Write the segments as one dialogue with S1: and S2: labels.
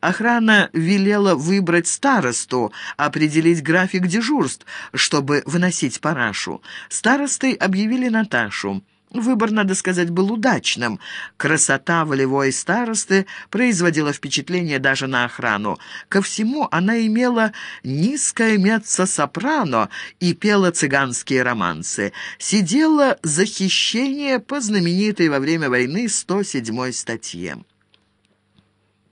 S1: Охрана велела выбрать старосту, определить график дежурств, чтобы выносить парашу. Старостой объявили Наташу. Выбор, надо сказать, был удачным. Красота волевой старосты производила впечатление даже на охрану. Ко всему она имела низкое меццо-сопрано и пела цыганские романсы. Сидела за хищение по знаменитой во время войны 107 статье.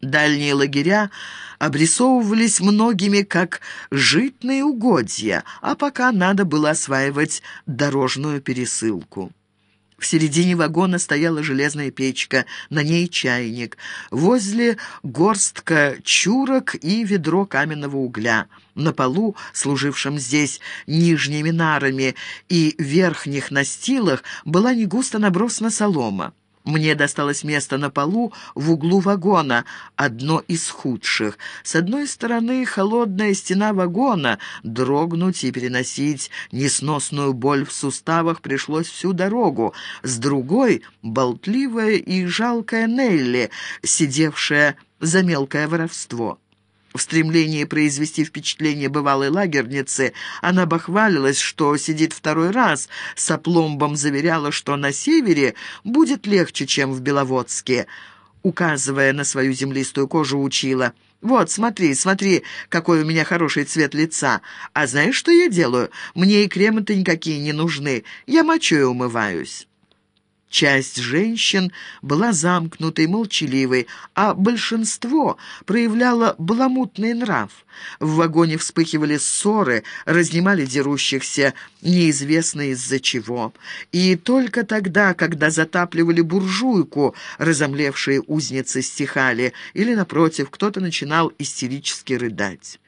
S1: Дальние лагеря обрисовывались многими как житные угодья, а пока надо было осваивать дорожную пересылку. В середине вагона стояла железная печка, на ней чайник. Возле горстка чурок и ведро каменного угля. На полу, служившем здесь нижними нарами и верхних настилах, была негусто набросана солома. Мне досталось место на полу в углу вагона, одно из худших. С одной стороны холодная стена вагона, дрогнуть и переносить несносную боль в суставах пришлось всю дорогу. С другой — болтливая и жалкая Нелли, сидевшая за мелкое воровство. В стремлении произвести впечатление бывалой лагерницы она бахвалилась, что сидит второй раз, с опломбом заверяла, что на севере будет легче, чем в Беловодске. Указывая на свою землистую кожу, учила «Вот, смотри, смотри, какой у меня хороший цвет лица. А знаешь, что я делаю? Мне и кремы-то никакие не нужны. Я мочой умываюсь». Часть женщин была замкнутой, молчаливой, а большинство проявляло баламутный нрав. В вагоне вспыхивали ссоры, разнимали дерущихся, неизвестно из-за чего. И только тогда, когда затапливали буржуйку, разомлевшие узницы стихали, или, напротив, кто-то начинал истерически рыдать.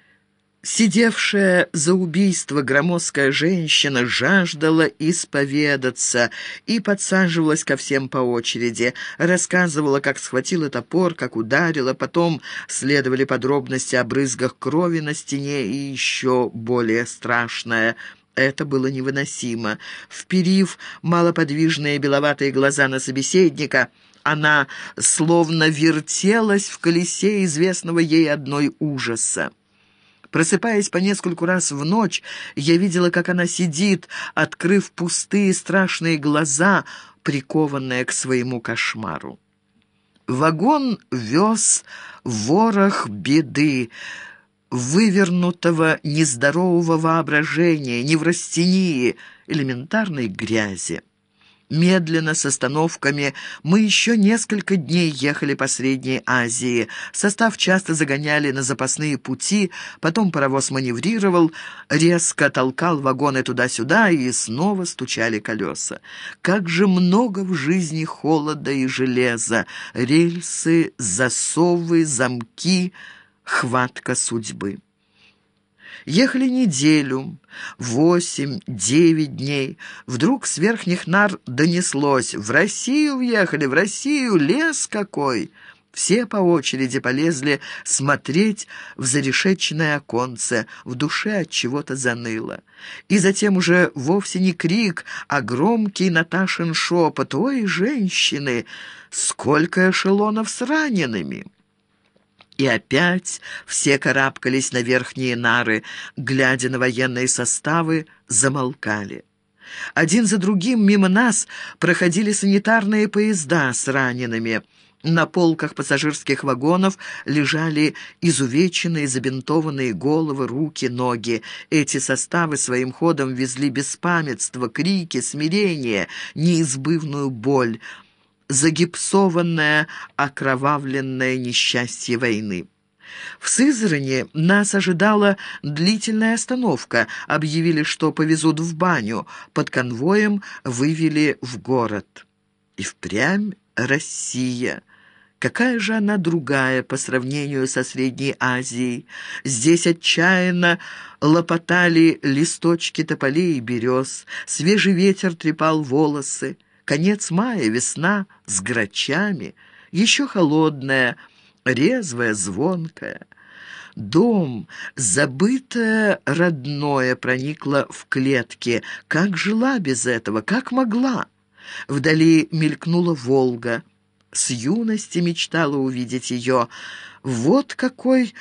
S1: Сидевшая за убийство громоздкая женщина жаждала исповедаться и подсаживалась ко всем по очереди, рассказывала, как схватила топор, как ударила, потом следовали подробности о брызгах крови на стене и еще более страшное – это было невыносимо. Вперив малоподвижные беловатые глаза на собеседника, она словно вертелась в колесе известного ей одной ужаса. Просыпаясь по нескольку раз в ночь, я видела, как она сидит, открыв пустые страшные глаза, прикованная к своему кошмару. Вагон вез ворох беды, вывернутого нездорового воображения, неврастении, элементарной грязи. Медленно, с остановками, мы еще несколько дней ехали по Средней Азии. Состав часто загоняли на запасные пути, потом паровоз маневрировал, резко толкал вагоны туда-сюда и снова стучали колеса. Как же много в жизни холода и железа, рельсы, засовы, замки, хватка судьбы. Ехали неделю, восемь-девять дней. Вдруг с верхних нар донеслось «В Россию въехали, в Россию, лес какой!» Все по очереди полезли смотреть в зарешеченное оконце, в душе от чего-то заныло. И затем уже вовсе не крик, а громкий Наташин шепот «Ой, женщины, сколько эшелонов с ранеными!» И опять все карабкались на верхние нары, глядя на военные составы, замолкали. Один за другим мимо нас проходили санитарные поезда с ранеными. На полках пассажирских вагонов лежали изувеченные, забинтованные головы, руки, ноги. Эти составы своим ходом везли беспамятство, крики, смирение, неизбывную боль загипсованное, окровавленное несчастье войны. В Сызрани нас ожидала длительная остановка. Объявили, что повезут в баню. Под конвоем вывели в город. И впрямь Россия. Какая же она другая по сравнению со Средней Азией? Здесь отчаянно лопотали листочки тополей и берез, свежий ветер трепал волосы. Конец мая, весна с грачами, еще холодная, резвая, звонкая. Дом, забытое родное, проникло в клетки. Как жила без этого, как могла? Вдали мелькнула Волга. с юности мечтала увидеть ее. Вот какой